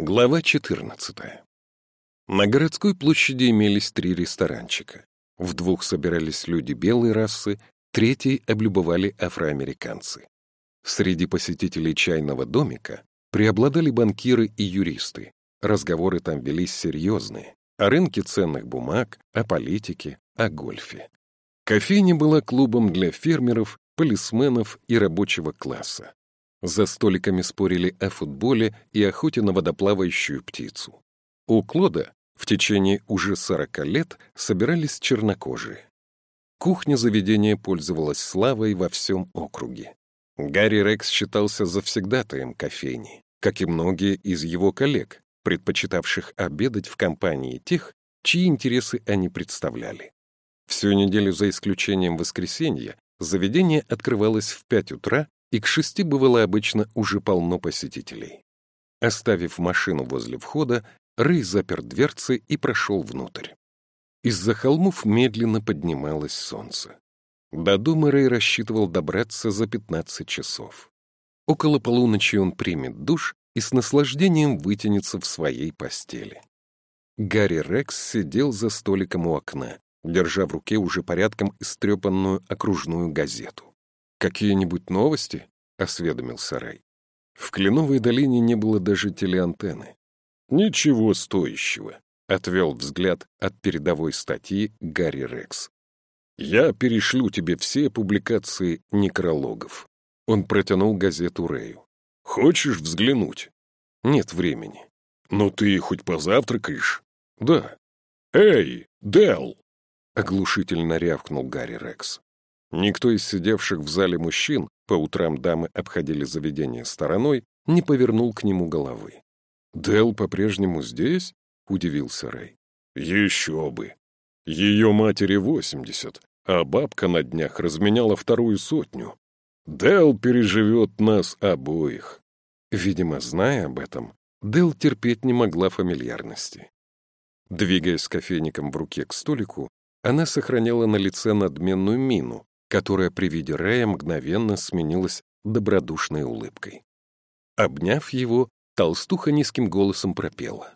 Глава 14. На городской площади имелись три ресторанчика. В двух собирались люди белой расы, третий облюбовали афроамериканцы. Среди посетителей чайного домика преобладали банкиры и юристы. Разговоры там велись серьезные. О рынке ценных бумаг, о политике, о гольфе. Кофейня была клубом для фермеров, полисменов и рабочего класса. За столиками спорили о футболе и охоте на водоплавающую птицу. У Клода в течение уже сорока лет собирались чернокожие. Кухня заведения пользовалась славой во всем округе. Гарри Рекс считался завсегдатаем кофейни, как и многие из его коллег, предпочитавших обедать в компании тех, чьи интересы они представляли. Всю неделю, за исключением воскресенья, заведение открывалось в 5 утра и к шести бывало обычно уже полно посетителей. Оставив машину возле входа, Рэй запер дверцы и прошел внутрь. Из-за холмов медленно поднималось солнце. До дома Рэй рассчитывал добраться за 15 часов. Около полуночи он примет душ и с наслаждением вытянется в своей постели. Гарри Рекс сидел за столиком у окна, держа в руке уже порядком истрепанную окружную газету. «Какие-нибудь новости?» — осведомился Рэй. В Кленовой долине не было даже телеантенны. «Ничего стоящего», — отвел взгляд от передовой статьи Гарри Рекс. «Я перешлю тебе все публикации некрологов». Он протянул газету Рэю. «Хочешь взглянуть?» «Нет времени». «Ну ты хоть позавтракаешь?» «Да». «Эй, Дел!» — оглушительно рявкнул Гарри Рекс. Никто из сидевших в зале мужчин, по утрам дамы обходили заведение стороной, не повернул к нему головы. «Дел по-прежнему здесь?» — удивился Рэй. «Еще бы! Ее матери восемьдесят, а бабка на днях разменяла вторую сотню. Дел переживет нас обоих». Видимо, зная об этом, Дел терпеть не могла фамильярности. Двигаясь с кофейником в руке к столику, она сохраняла на лице надменную мину, которая при виде Рэя мгновенно сменилась добродушной улыбкой. Обняв его, толстуха низким голосом пропела.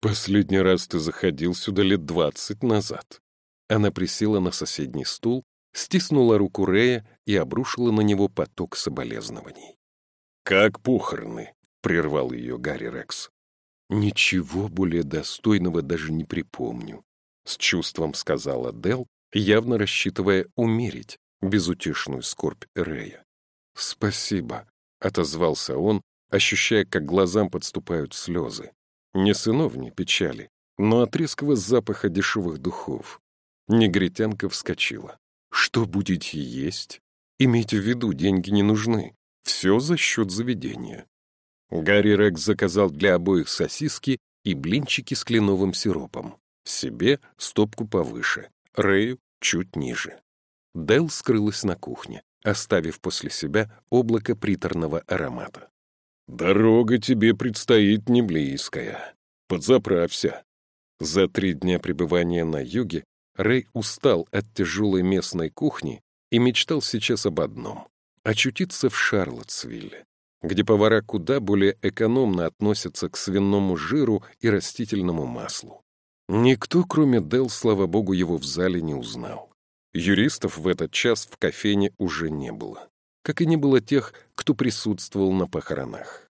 «Последний раз ты заходил сюда лет двадцать назад». Она присела на соседний стул, стиснула руку Рэя и обрушила на него поток соболезнований. «Как похороны?» — прервал ее Гарри Рекс. «Ничего более достойного даже не припомню», — с чувством сказала Дел, явно рассчитывая умерить безутешную скорбь Рея. «Спасибо», — отозвался он, ощущая, как глазам подступают слезы. Не сыновни печали, но от резкого запаха дешевых духов. Негритянка вскочила. «Что будете есть? Имейте в виду, деньги не нужны. Все за счет заведения». Гарри Рекс заказал для обоих сосиски и блинчики с кленовым сиропом. Себе стопку повыше, Рэю чуть ниже. Дел скрылась на кухне, оставив после себя облако приторного аромата. «Дорога тебе предстоит не близкая. Подзаправься». За три дня пребывания на юге Рэй устал от тяжелой местной кухни и мечтал сейчас об одном — очутиться в Шарлотсвилле, где повара куда более экономно относятся к свиному жиру и растительному маслу. Никто, кроме Дел, слава богу, его в зале не узнал. Юристов в этот час в кофейне уже не было, как и не было тех, кто присутствовал на похоронах.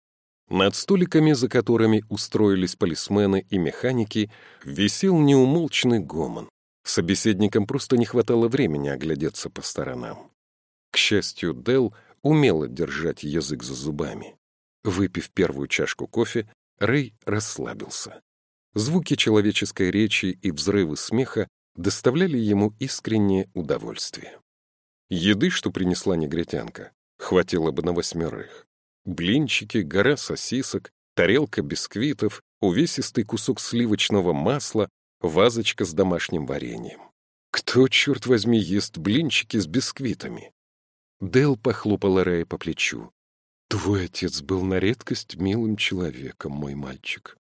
Над столиками, за которыми устроились полисмены и механики, висел неумолчный гомон. Собеседникам просто не хватало времени оглядеться по сторонам. К счастью, Дел умела держать язык за зубами. Выпив первую чашку кофе, Рэй расслабился. Звуки человеческой речи и взрывы смеха доставляли ему искреннее удовольствие. Еды, что принесла негритянка, хватило бы на восьмерых. Блинчики, гора сосисок, тарелка бисквитов, увесистый кусок сливочного масла, вазочка с домашним вареньем. Кто, черт возьми, ест блинчики с бисквитами? Дел похлопала Рэя по плечу. «Твой отец был на редкость милым человеком, мой мальчик.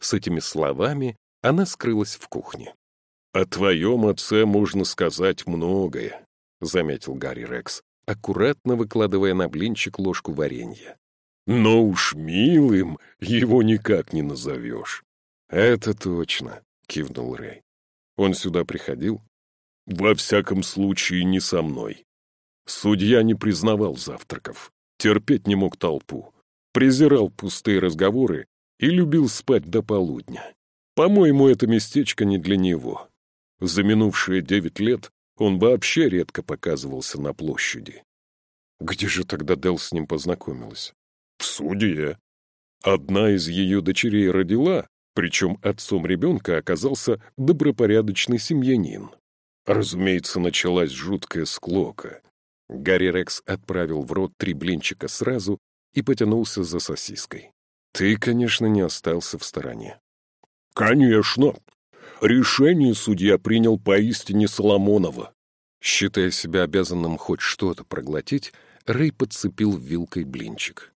С этими словами она скрылась в кухне. «О твоем отце можно сказать многое», — заметил Гарри Рекс, аккуратно выкладывая на блинчик ложку варенья. Но уж милым его никак не назовешь. Это точно, кивнул Рэй. Он сюда приходил? Во всяком случае, не со мной. Судья не признавал завтраков, терпеть не мог толпу, презирал пустые разговоры и любил спать до полудня. По-моему, это местечко не для него. За минувшие девять лет он вообще редко показывался на площади. Где же тогда Дел с ним познакомилась? В суде. Одна из ее дочерей родила, причем отцом ребенка оказался добропорядочный семьянин. Разумеется, началась жуткая склока. Гарри Рекс отправил в рот три блинчика сразу и потянулся за сосиской. Ты, конечно, не остался в стороне. Конечно. Решение судья принял поистине Соломонова. Считая себя обязанным хоть что-то проглотить, Рэй подцепил вилкой блинчик.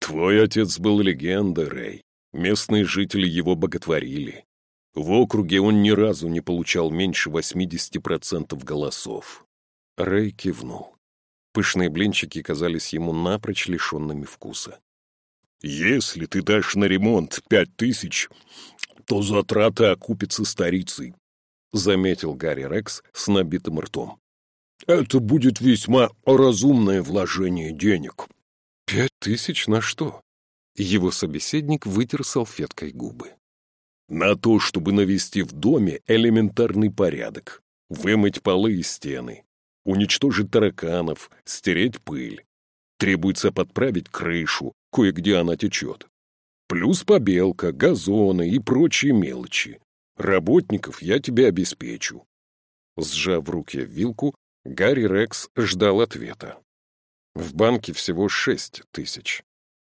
Твой отец был легендой, Рэй. Местные жители его боготворили. В округе он ни разу не получал меньше 80% голосов. Рэй кивнул. Пышные блинчики казались ему напрочь лишенными вкуса. «Если ты дашь на ремонт пять тысяч, то затраты окупятся старицей», — заметил Гарри Рекс с набитым ртом. «Это будет весьма разумное вложение денег». «Пять тысяч на что?» Его собеседник вытер салфеткой губы. «На то, чтобы навести в доме элементарный порядок, вымыть полы и стены, уничтожить тараканов, стереть пыль. Требуется подправить крышу, кое-где она течет. Плюс побелка, газоны и прочие мелочи. Работников я тебе обеспечу. Сжав в руки вилку, Гарри Рекс ждал ответа. В банке всего шесть тысяч.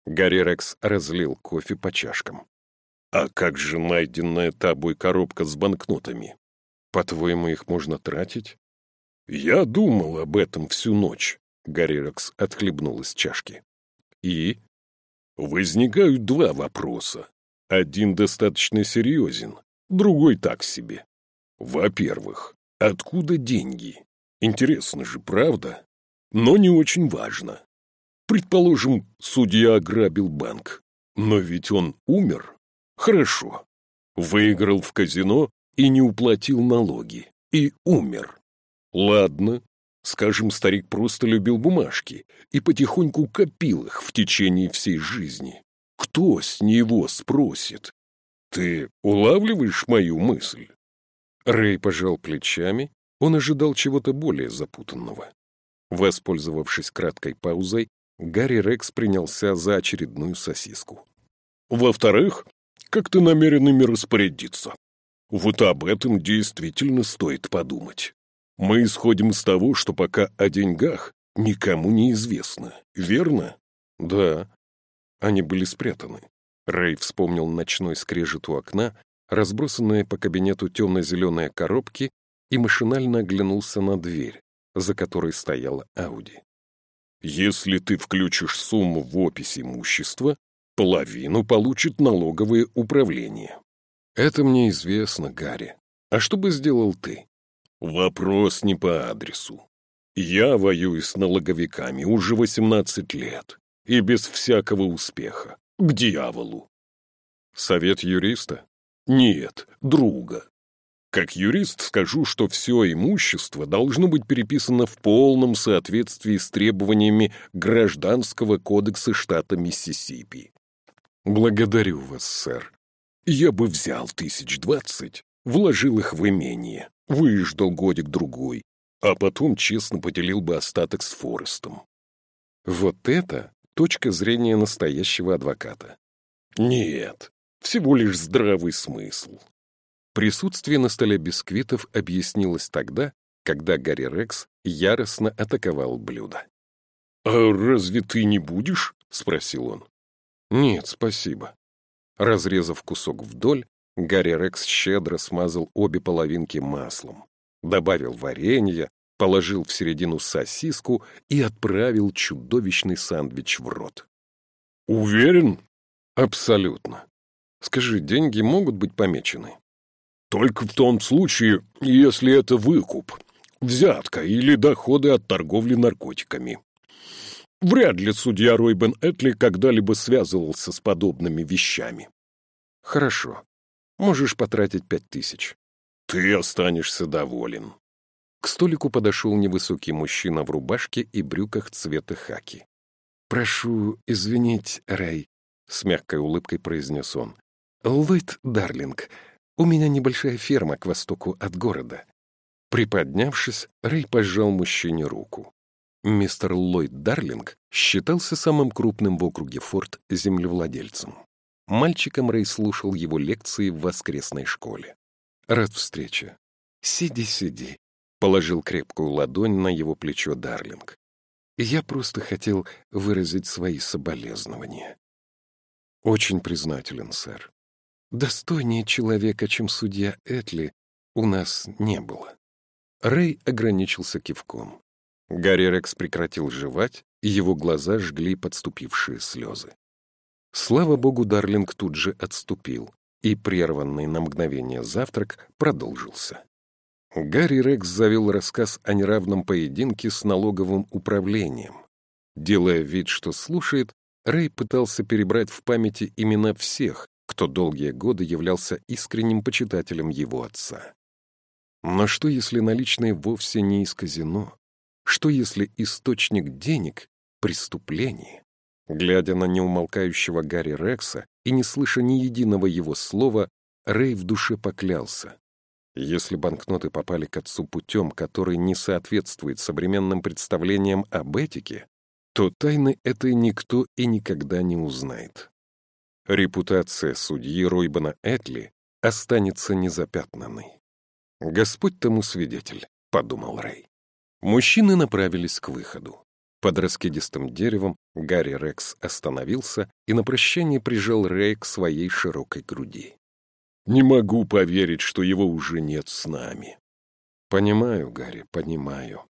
Гарри Рекс разлил кофе по чашкам. «А как же найденная тобой коробка с банкнотами? По-твоему, их можно тратить?» «Я думал об этом всю ночь», — Гарри Рекс отхлебнул из чашки. «И?» Возникают два вопроса. Один достаточно серьезен, другой так себе. Во-первых, откуда деньги? Интересно же, правда? Но не очень важно. Предположим, судья ограбил банк. Но ведь он умер. Хорошо. Выиграл в казино и не уплатил налоги. И умер. Ладно, Скажем, старик просто любил бумажки и потихоньку копил их в течение всей жизни. Кто с него спросит? Ты улавливаешь мою мысль? Рэй пожал плечами, он ожидал чего-то более запутанного. Воспользовавшись краткой паузой, Гарри Рекс принялся за очередную сосиску. «Во-вторых, как ты намерен ими распорядиться? Вот об этом действительно стоит подумать. Мы исходим из того, что пока о деньгах никому не известно, верно? Да. Они были спрятаны. Рэй вспомнил ночной скрежет у окна, разбросанные по кабинету темно-зеленые коробки и машинально оглянулся на дверь, за которой стояла Ауди. «Если ты включишь сумму в опись имущества, половину получит налоговое управление». «Это мне известно, Гарри. А что бы сделал ты?» Вопрос не по адресу. Я воюю с налоговиками уже 18 лет и без всякого успеха. К дьяволу. Совет юриста? Нет, друга. Как юрист скажу, что все имущество должно быть переписано в полном соответствии с требованиями Гражданского кодекса штата Миссисипи. Благодарю вас, сэр. Я бы взял тысяч двадцать, вложил их в имение, выждал годик-другой, а потом честно поделил бы остаток с Форестом. Вот это точка зрения настоящего адвоката. Нет, всего лишь здравый смысл. Присутствие на столе бисквитов объяснилось тогда, когда Гарри Рекс яростно атаковал блюдо. «А разве ты не будешь?» — спросил он. «Нет, спасибо». Разрезав кусок вдоль, Гарри Рекс щедро смазал обе половинки маслом, добавил варенье, положил в середину сосиску и отправил чудовищный сандвич в рот. «Уверен?» «Абсолютно. Скажи, деньги могут быть помечены?» «Только в том случае, если это выкуп, взятка или доходы от торговли наркотиками. Вряд ли судья Ройбен Этли когда-либо связывался с подобными вещами. Хорошо. Можешь потратить пять тысяч. Ты останешься доволен. К столику подошел невысокий мужчина в рубашке и брюках цвета хаки. «Прошу извинить, Рэй», — с мягкой улыбкой произнес он. «Ллойд Дарлинг, у меня небольшая ферма к востоку от города». Приподнявшись, Рэй пожал мужчине руку. Мистер Ллойд Дарлинг считался самым крупным в округе Форт землевладельцем. Мальчиком Рэй слушал его лекции в воскресной школе. «Рад встрече». «Сиди, сиди», — положил крепкую ладонь на его плечо Дарлинг. «Я просто хотел выразить свои соболезнования». «Очень признателен, сэр. Достойнее человека, чем судья Этли, у нас не было». Рэй ограничился кивком. Гарри Рекс прекратил жевать, его глаза жгли подступившие слезы. Слава богу, Дарлинг тут же отступил, и прерванный на мгновение завтрак продолжился. Гарри Рекс завел рассказ о неравном поединке с налоговым управлением. Делая вид, что слушает, Рэй пытался перебрать в памяти имена всех, кто долгие годы являлся искренним почитателем его отца. Но что, если наличные вовсе не из казино? Что если источник денег — преступление? Глядя на неумолкающего Гарри Рекса и не слыша ни единого его слова, Рэй в душе поклялся. Если банкноты попали к отцу путем, который не соответствует современным представлениям об этике, то тайны этой никто и никогда не узнает. Репутация судьи Ройбана Этли останется незапятнанной. «Господь тому свидетель», — подумал Рэй. Мужчины направились к выходу. Под раскидистым деревом Гарри Рекс остановился и на прощание прижал Рэй к своей широкой груди. «Не могу поверить, что его уже нет с нами». «Понимаю, Гарри, понимаю».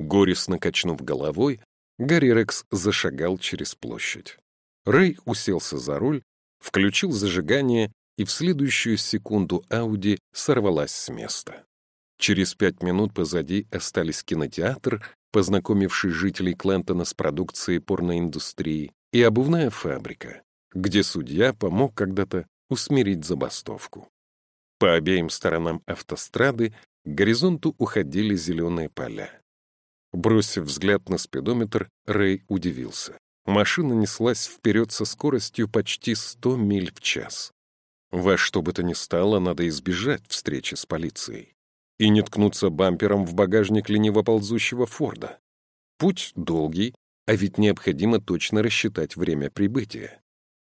Горестно качнув головой, Гарри Рекс зашагал через площадь. Рэй уселся за руль, включил зажигание, и в следующую секунду Ауди сорвалась с места. Через пять минут позади остались кинотеатр, познакомивший жителей Клентона с продукцией порноиндустрии, и обувная фабрика, где судья помог когда-то усмирить забастовку. По обеим сторонам автострады к горизонту уходили зеленые поля. Бросив взгляд на спидометр, Рэй удивился. Машина неслась вперед со скоростью почти 100 миль в час. Во что бы то ни стало, надо избежать встречи с полицией и не ткнуться бампером в багажник лениво ползущего Форда. Путь долгий, а ведь необходимо точно рассчитать время прибытия.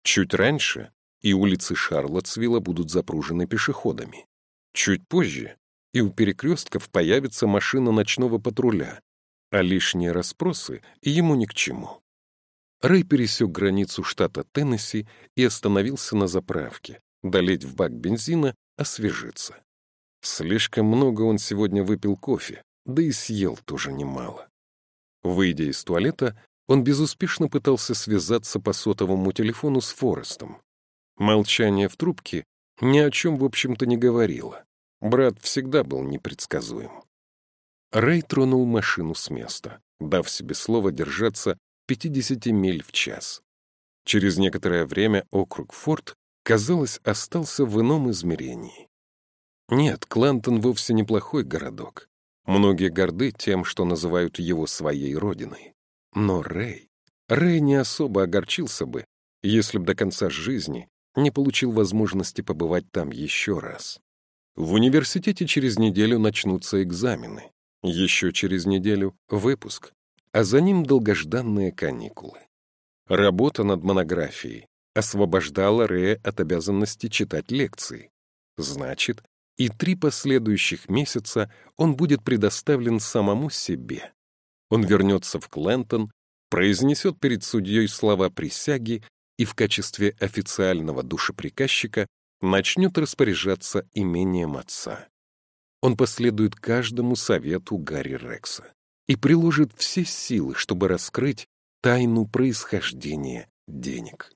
Чуть раньше и улицы Шарлотсвилла будут запружены пешеходами. Чуть позже и у перекрестков появится машина ночного патруля, а лишние расспросы ему ни к чему. Рэй пересек границу штата Теннесси и остановился на заправке, долить в бак бензина, освежиться. Слишком много он сегодня выпил кофе, да и съел тоже немало. Выйдя из туалета, он безуспешно пытался связаться по сотовому телефону с Форестом. Молчание в трубке ни о чем, в общем-то, не говорило. Брат всегда был непредсказуем. Рэй тронул машину с места, дав себе слово держаться 50 миль в час. Через некоторое время округ Форт, казалось, остался в ином измерении. Нет, Клантон вовсе неплохой городок. Многие горды тем, что называют его своей родиной. Но Рэй... Рэй не особо огорчился бы, если б до конца жизни не получил возможности побывать там еще раз. В университете через неделю начнутся экзамены, еще через неделю — выпуск, а за ним долгожданные каникулы. Работа над монографией освобождала Рэя от обязанности читать лекции. Значит, и три последующих месяца он будет предоставлен самому себе. Он вернется в Клентон, произнесет перед судьей слова присяги и в качестве официального душеприказчика начнет распоряжаться имением отца. Он последует каждому совету Гарри Рекса и приложит все силы, чтобы раскрыть тайну происхождения денег.